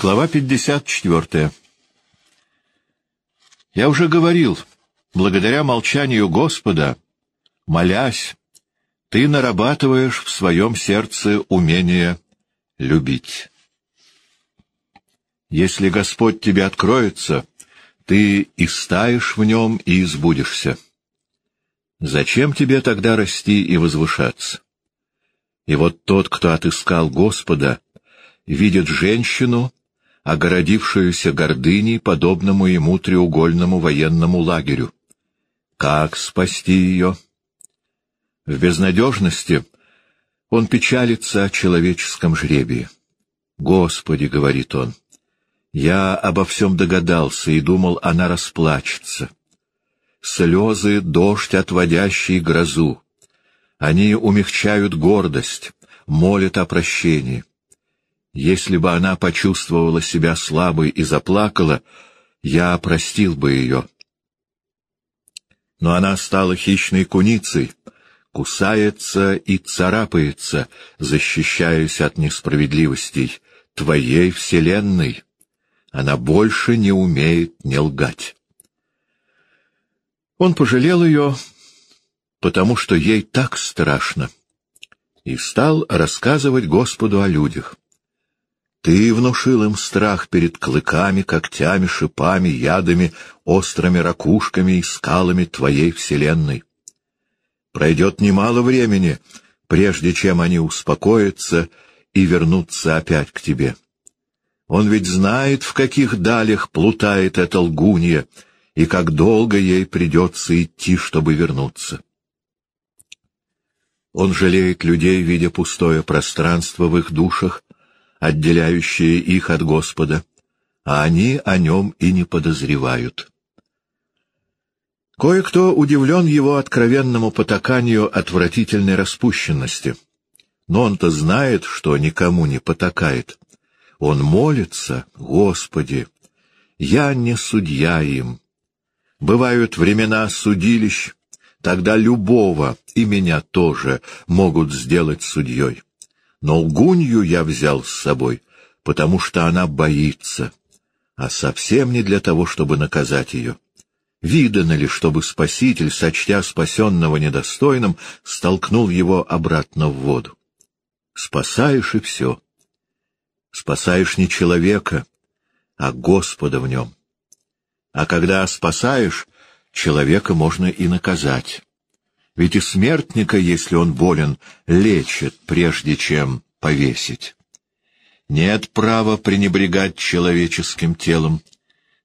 Глава 54. Я уже говорил, благодаря молчанию Господа, молясь, ты нарабатываешь в своем сердце умение любить. Если Господь тебе откроется, ты и стаешь в нем и избудешься. Зачем тебе тогда расти и возвышаться? И вот тот, кто отыскал Господа, видит женщину, огородившуюся гордыней, подобному ему треугольному военному лагерю. Как спасти ее? В безнадежности он печалится о человеческом жребии. «Господи», — говорит он, — «я обо всем догадался и думал, она расплачется. Слезы — дождь, отводящий грозу. Они умягчают гордость, молят о прощении. Если бы она почувствовала себя слабой и заплакала, я простил бы ее. Но она стала хищной куницей, кусается и царапается, защищаясь от несправедливостей твоей вселенной. Она больше не умеет не лгать. Он пожалел ее, потому что ей так страшно, и стал рассказывать Господу о людях. Ты внушил им страх перед клыками, когтями, шипами, ядами, острыми ракушками и скалами твоей вселенной. Пройдет немало времени, прежде чем они успокоятся и вернутся опять к тебе. Он ведь знает, в каких далях плутает эта лгунья, и как долго ей придется идти, чтобы вернуться. Он жалеет людей, видя пустое пространство в их душах, отделяющее их от Господа, а они о нем и не подозревают. Кое-кто удивлен его откровенному потаканию отвратительной распущенности, но он-то знает, что никому не потакает. Он молится, Господи, я не судья им. Бывают времена судилищ, тогда любого, и меня тоже, могут сделать судьей. Но лгунью я взял с собой, потому что она боится, а совсем не для того, чтобы наказать ее. Видано ли, чтобы Спаситель, сочтя спасенного недостойным, столкнул его обратно в воду? Спасаешь и все. Спасаешь не человека, а Господа в нем. А когда спасаешь, человека можно и наказать. Ведь и смертника, если он болен, лечат, прежде чем повесить. Нет права пренебрегать человеческим телом,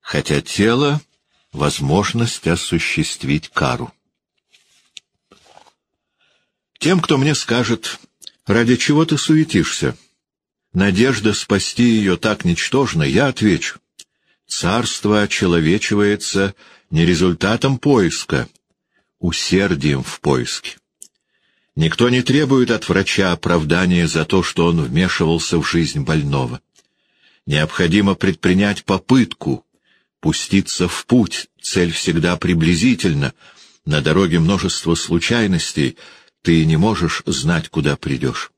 хотя тело — возможность осуществить кару. Тем, кто мне скажет, ради чего ты суетишься, надежда спасти ее так ничтожна, я отвечу. Царство очеловечивается не результатом поиска, усердием в поиске. Никто не требует от врача оправдания за то, что он вмешивался в жизнь больного. Необходимо предпринять попытку, пуститься в путь, цель всегда приблизительна, на дороге множество случайностей, ты не можешь знать, куда придешь.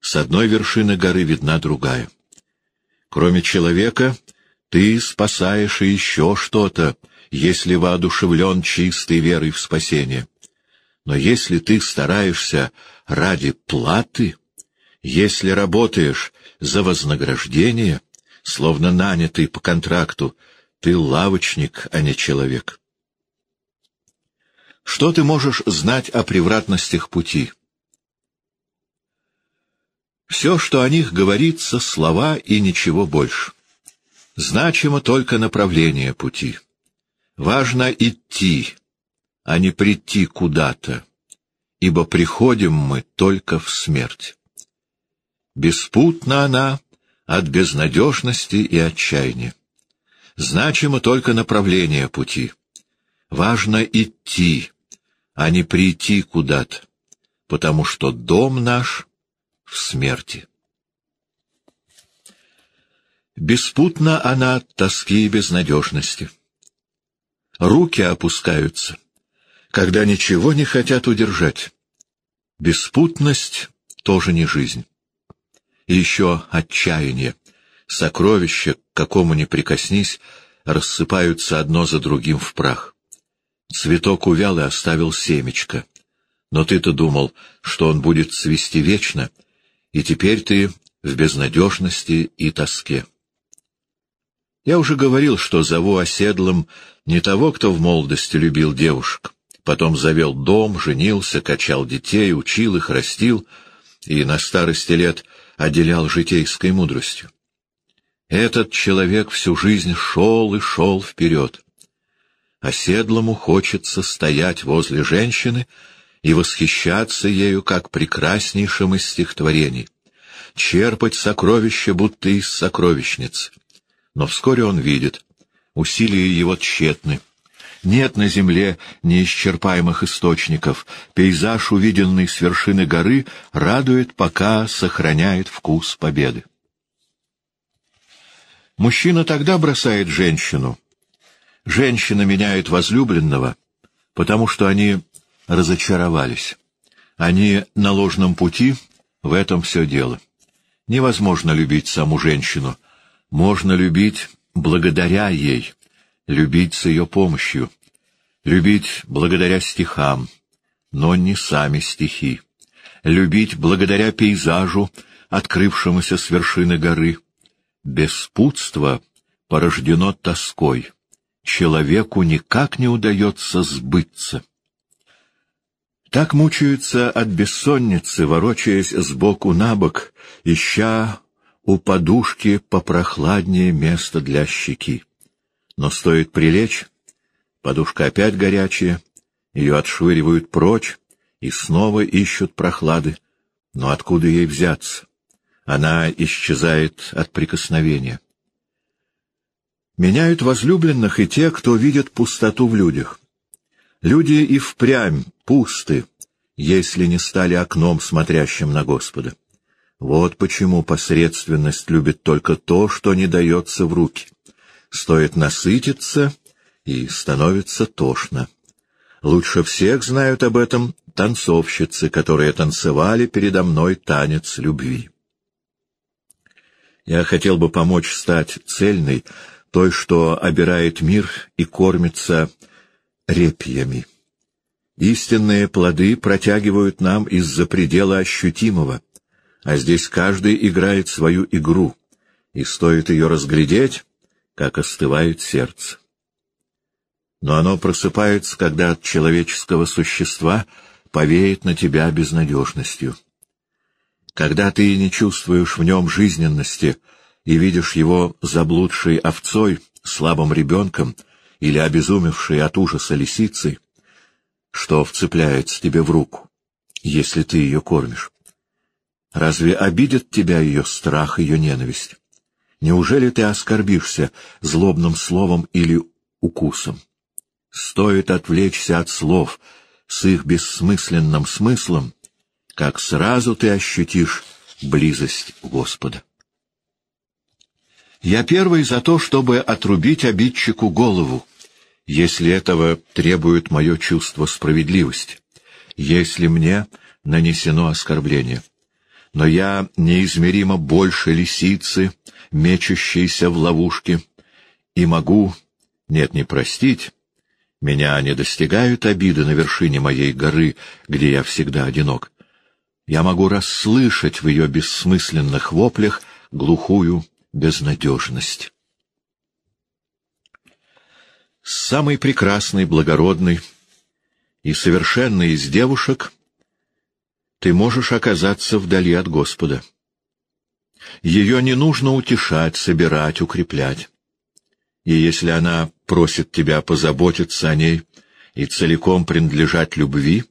С одной вершины горы видна другая. Кроме человека, ты спасаешь еще что-то, если воодушевлен чистой верой в спасение. Но если ты стараешься ради платы, если работаешь за вознаграждение, словно нанятый по контракту, ты лавочник, а не человек. Что ты можешь знать о превратностях пути? Все, что о них говорится, слова и ничего больше. Значимо только направление пути. Важно идти, а не прийти куда-то, ибо приходим мы только в смерть. Беспутна она от безнадежности и отчаяния. Значимо только направление пути. Важно идти, а не прийти куда-то, потому что дом наш в смерти. Беспутна она от тоски и безнадежности руки опускаются, когда ничего не хотят удержать. Беспутность тоже не жизнь. И еще отчаяние. Сокровища, к какому ни прикоснись, рассыпаются одно за другим в прах. Цветок увял и оставил семечко. Но ты-то думал, что он будет цвести вечно, и теперь ты в безнадежности и тоске. Я уже говорил, что зову оседлым не того, кто в молодости любил девушек, потом завел дом, женился, качал детей, учил их, растил и на старости лет отделял житейской мудростью. Этот человек всю жизнь шел и шел вперед. Оседлому хочется стоять возле женщины и восхищаться ею как прекраснейшим из стихотворений, черпать сокровища будто из сокровищницы. Но вскоре он видит, усилия его тщетны. Нет на земле неисчерпаемых источников. Пейзаж, увиденный с вершины горы, радует, пока сохраняет вкус победы. Мужчина тогда бросает женщину. Женщина меняет возлюбленного, потому что они разочаровались. Они на ложном пути, в этом все дело. Невозможно любить саму женщину — можно любить благодаря ей, любить с ее помощью, любить благодаря стихам, но не сами стихи, любить благодаря пейзажу, открывшемуся с вершины горы. Беспутство порождено тоской. Человеку никак не удается сбыться. Так мучаются от бессонницы, ворочаясь сбоку на бок, ища у подушки попрохладнее место для щеки. Но стоит прилечь, подушка опять горячая, ее отшвыривают прочь и снова ищут прохлады. Но откуда ей взяться? Она исчезает от прикосновения. Меняют возлюбленных и те, кто видит пустоту в людях. Люди и впрямь пусты, если не стали окном, смотрящим на Господа. Вот почему посредственность любит только то, что не дается в руки. Стоит насытиться, и становится тошно. Лучше всех знают об этом танцовщицы, которые танцевали передо мной танец любви. Я хотел бы помочь стать цельной, той, что обирает мир и кормится репьями. Истинные плоды протягивают нам из-за предела ощутимого — а здесь каждый играет свою игру, и стоит ее разглядеть, как остывает сердце. Но оно просыпается, когда от человеческого существа повеет на тебя безнадежностью. Когда ты не чувствуешь в нем жизненности и видишь его заблудшей овцой, слабым ребенком или обезумевшей от ужаса лисицей, что вцепляется тебе в руку, если ты ее кормишь. Разве обидит тебя ее страх, ее ненависть? Неужели ты оскорбишься злобным словом или укусом? Стоит отвлечься от слов с их бессмысленным смыслом, как сразу ты ощутишь близость Господа. Я первый за то, чтобы отрубить обидчику голову, если этого требует мое чувство справедливости, если мне нанесено оскорбление но я неизмеримо больше лисицы, мечущейся в ловушке, и могу, нет, не простить, меня не достигают обиды на вершине моей горы, где я всегда одинок. Я могу расслышать в ее бессмысленных воплях глухую безнадежность. Самый прекрасный, благородный и совершенный из девушек — ты можешь оказаться вдали от Господа. Ее не нужно утешать, собирать, укреплять. И если она просит тебя позаботиться о ней и целиком принадлежать любви,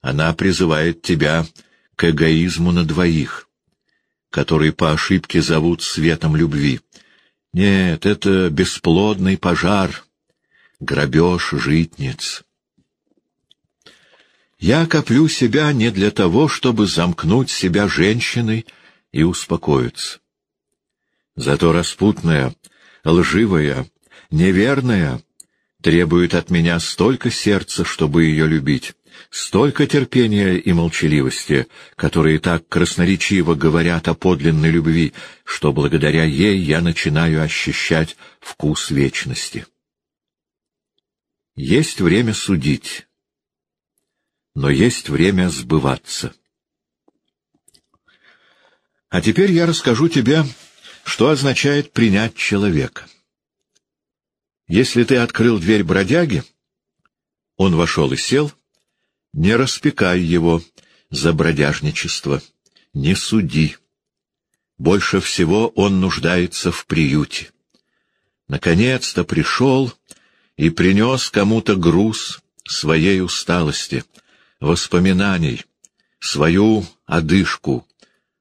она призывает тебя к эгоизму на двоих, который по ошибке зовут светом любви. Нет, это бесплодный пожар, грабеж житниц. Я коплю себя не для того, чтобы замкнуть себя женщиной и успокоиться. Зато распутная, лживая, неверная требует от меня столько сердца, чтобы ее любить, столько терпения и молчаливости, которые так красноречиво говорят о подлинной любви, что благодаря ей я начинаю ощущать вкус вечности. Есть время судить, но есть время сбываться. А теперь я расскажу тебе, что означает принять человека. Если ты открыл дверь бродяги, он вошел и сел, не распекай его за бродяжничество, не суди. Больше всего он нуждается в приюте. Наконец-то пришел и принес кому-то груз своей усталости, воспоминаний, свою одышку,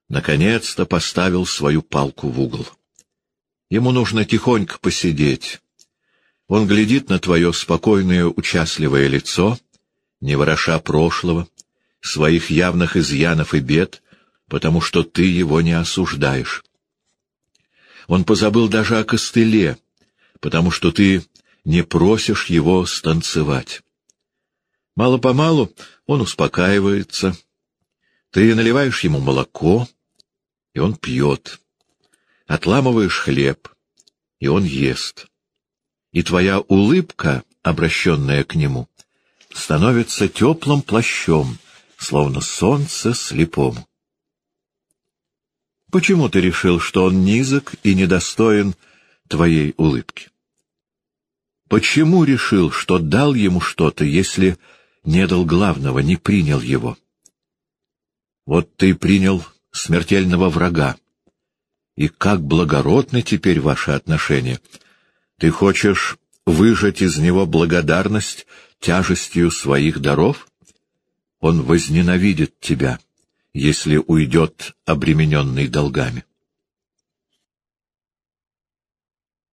наконец-то поставил свою палку в угол. Ему нужно тихонько посидеть. Он глядит на твое спокойное, участливое лицо, не вороша прошлого, своих явных изъянов и бед, потому что ты его не осуждаешь. Он позабыл даже о костыле, потому что ты не просишь его станцевать. Мало-помалу он успокаивается. Ты наливаешь ему молоко, и он пьет. Отламываешь хлеб, и он ест. И твоя улыбка, обращенная к нему, становится теплым плащом, словно солнце слепому. Почему ты решил, что он низок и недостоин твоей улыбки? Почему решил, что дал ему что-то, если не дал главного, не принял его? Вот ты принял смертельного врага. И как благородны теперь ваши отношения. Ты хочешь выжать из него благодарность тяжестью своих даров? Он возненавидит тебя, если уйдет обремененный долгами.